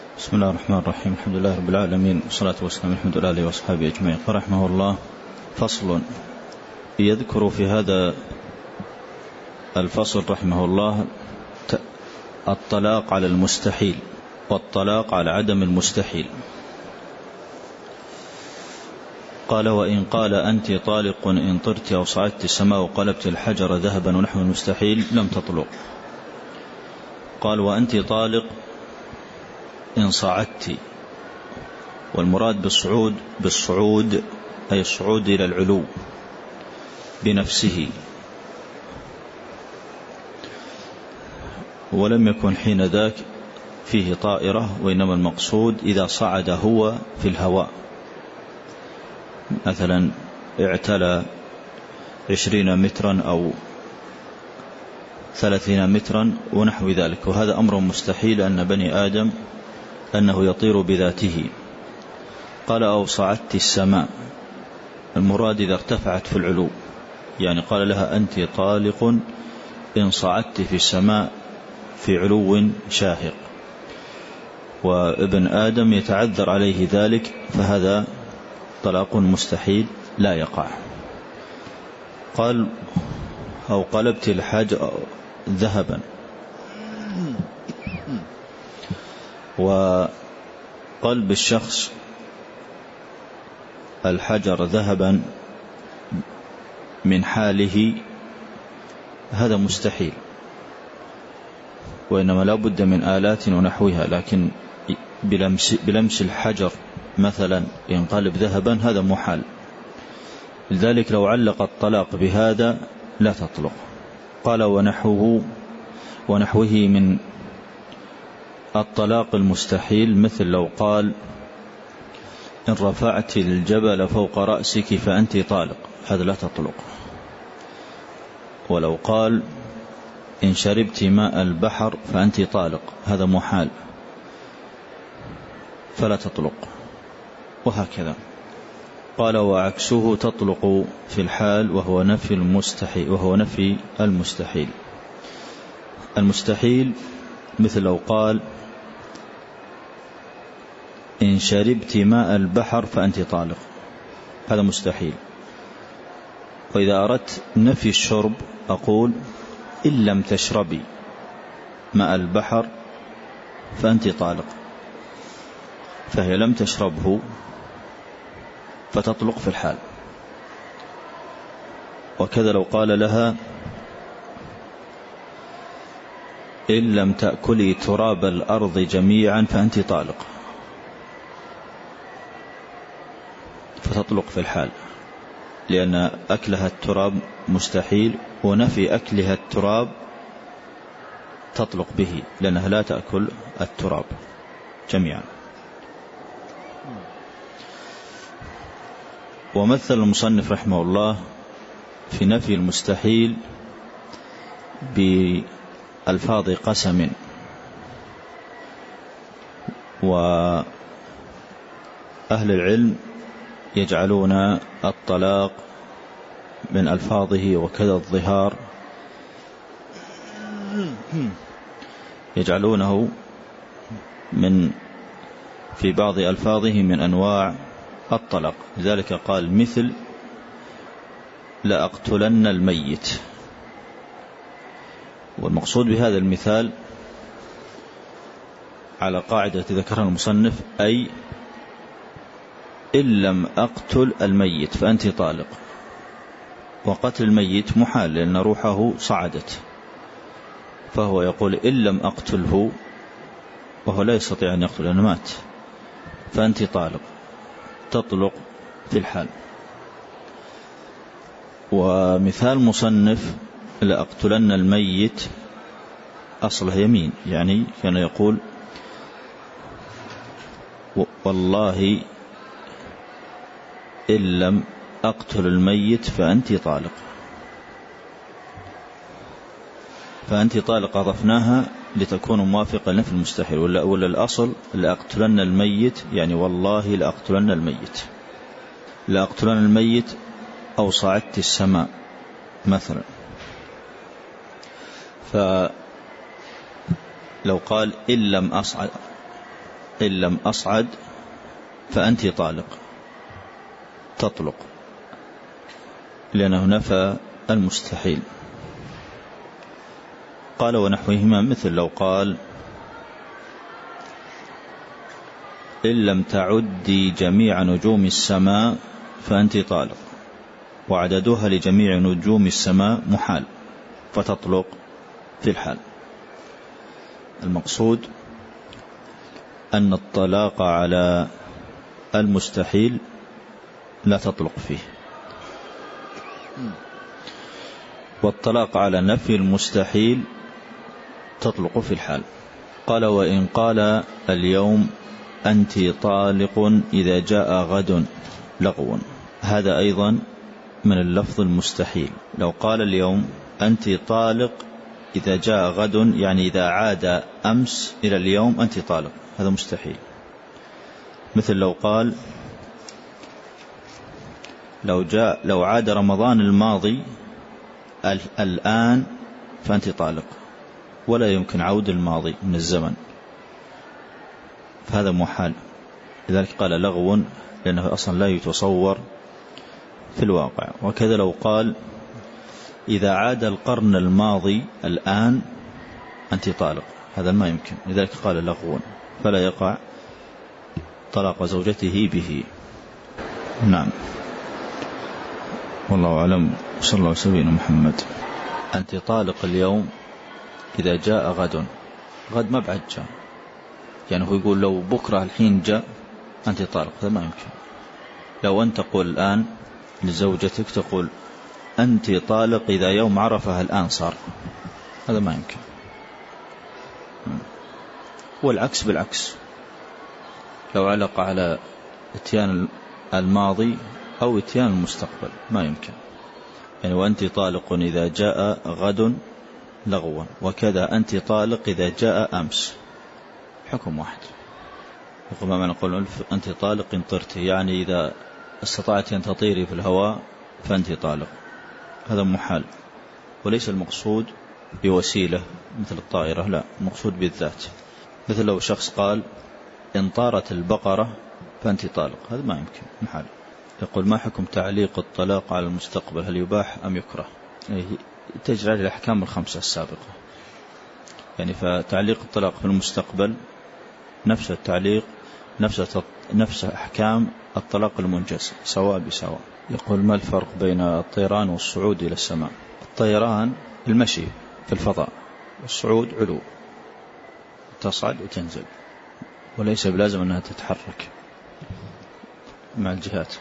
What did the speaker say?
بسم الله الرحمن الرحيم الحمد لله رب العالمين والصلاة والسلام الحمد لله وأصحابه أجمعين قال رحمه الله فصل يذكر في هذا الفصل رحمه الله الطلاق على المستحيل والطلاق على عدم المستحيل قال وإن قال أنت طالق إن طرت أو صعدت السماء وقلبت الحجر ذهبا ونحو المستحيل لم تطلق قال وأنت طالق إن صعدت والمراد بالصعود بالصعود أي الصعود إلى العلو بنفسه. ولم يكن حين ذاك فيه طائرة وإنما المقصود إذا صعد هو في الهواء. مثلا اعتلى عشرين مترا أو ثلاثين مترا ونحو ذلك. وهذا أمر مستحيل أن بني آدم أنه يطير بذاته. قال أو صعدت السماء. المراد إذا ارتفعت في العلو. يعني قال لها أنت طالق إن صعدت في السماء في علو شاهق. وابن آدم يتعذر عليه ذلك فهذا طلاق مستحيل لا يقع. قال أو قلبت الحاج ذهبا. وقلب الشخص الحجر ذهبا من حاله هذا مستحيل وإنما لا بد من آلات ونحوها لكن بلمس, بلمس الحجر مثلا ينقلب ذهبا هذا محال. لذلك لو علق الطلاق بهذا لا تطلق. قال ونحوه ونحوه من الطلاق المستحيل مثل لو قال إن رفعت الجبل فوق رأسك فأنت طالق. هذا لا تطلق. ولو قال إن شربت ماء البحر فأنت طالق. هذا محال. فلا تطلق. وهكذا. قال وعكسه تطلق في الحال وهو نفي المستحيل وهو نفي المستحيل. المستحيل مثل لو قال إن شربت ماء البحر فأنت طالق. هذا مستحيل. وإذا أردت نفي الشرب أقول إن لم تشربي ماء البحر فأنت طالق. فهي لم تشربه فتطلق في الحال. وكذا لو قال لها إن لم تأكلي تراب الأرض جميعا فأنت طالق. فتطلق في الحال لأن أكلها التراب مستحيل ونفي أكلها التراب تطلق به لأنها لا تأكل التراب جميعا. ومثل المصنف رحمه الله في نفي المستحيل بألفاظ قسم وأهل العلم يجعلون الطلاق من ألفاظه وكذا الظهار. يجعلونه من في بعض ألفاظه من أنواع الطلاق. لذلك قال مثل لأقتلن الميت. والمقصود بهذا المثال على قاعدة ذكرها المصنف أي إن لم أقتل الميت فأنت طالق. وقتل الميت محال لأن روحه صعدت. فهو يقول إن لم أقتله وهو لا يستطيع أن يقتل لأنه مات. فأنت طالق. تطلق في الحال. ومثال مصنف لأقتلن الميت أصله يمين يعني كان يقول والله إن لم أقتل الميت فأنت طالق. فأنت طالق أضفناها لتكون موافقة لنفي المستحيل. ولا, ولا الأصل لأقتلن الميت يعني والله لأقتلن الميت. لأقتلن الميت أو صعدت السماء مثلا. فلو قال إن لم أصعد إن لم أصعد فأنت طالق. تطلق. لأنه نفى المستحيل. قال ونحوهما مثل لو قال إن لم تعدي جميع نجوم السماء فأنت طالق وعددها لجميع نجوم السماء محال فتطلق في الحال. المقصود أن الطلاق على المستحيل لا تطلق فيه. والطلاق على نفي المستحيل تطلق في الحال. قال وإن قال اليوم أنت طالق إذا جاء غد لغو. هذا أيضا من اللفظ المستحيل. لو قال اليوم أنت طالق إذا جاء غد يعني إذا عاد أمس إلى اليوم أنت طالق. هذا مستحيل. مثل لو قال لو جاء لو عاد رمضان الماضي الآن فأنت طالق. ولا يمكن عود الماضي من الزمن. فهذا محال لذلك قال لغو لأنه أصلا لا يتصور في الواقع. وكذا لو قال إذا عاد القرن الماضي الآن أنت طالق. هذا ما يمكن. لذلك قال لغو فلا يقع طلاق زوجته به. نعم. والله أعلم. صلى الله عليه محمد. أنت طالق اليوم إذا جاء غد. غد ما بعد جاء. يعني هو يقول لو بكرة الحين جاء أنت طالق. هذا ما يمكن. لو أنت تقول الآن لزوجتك تقول أنت طالق إذا يوم عرفها الآن صار. هذا ما يمكن. والعكس بالعكس. لو علق على إتيان الماضي أو إتيان المستقبل ما يمكن. يعني وأنت طالق إذا جاء غد لغوا وكذا أنت طالق إذا جاء أمس. حكم واحد. يقول ما معنى نقول أنت طالق إن طرت يعني إذا استطعت أن تطيري في الهواء فأنت طالق. هذا محال وليس المقصود بوسيلة مثل الطائرة لا المقصود بالذات. مثل لو شخص قال إن طارت البقرة فأنت طالق هذا ما يمكن محال يقول ما حكم تعليق الطلاق على المستقبل؟ هل يباح أم يكره؟ يعني تجري عليه الأحكام الخمسة السابقة. يعني فتعليق الطلاق في المستقبل نفس التعليق نفس نفس أحكام الطلاق المنجز سواء بسواء. يقول ما الفرق بين الطيران والصعود إلى السماء؟ الطيران المشي في الفضاء والصعود علو تصعد وتنزل وليس بلازم أنها تتحرك مع الجهات.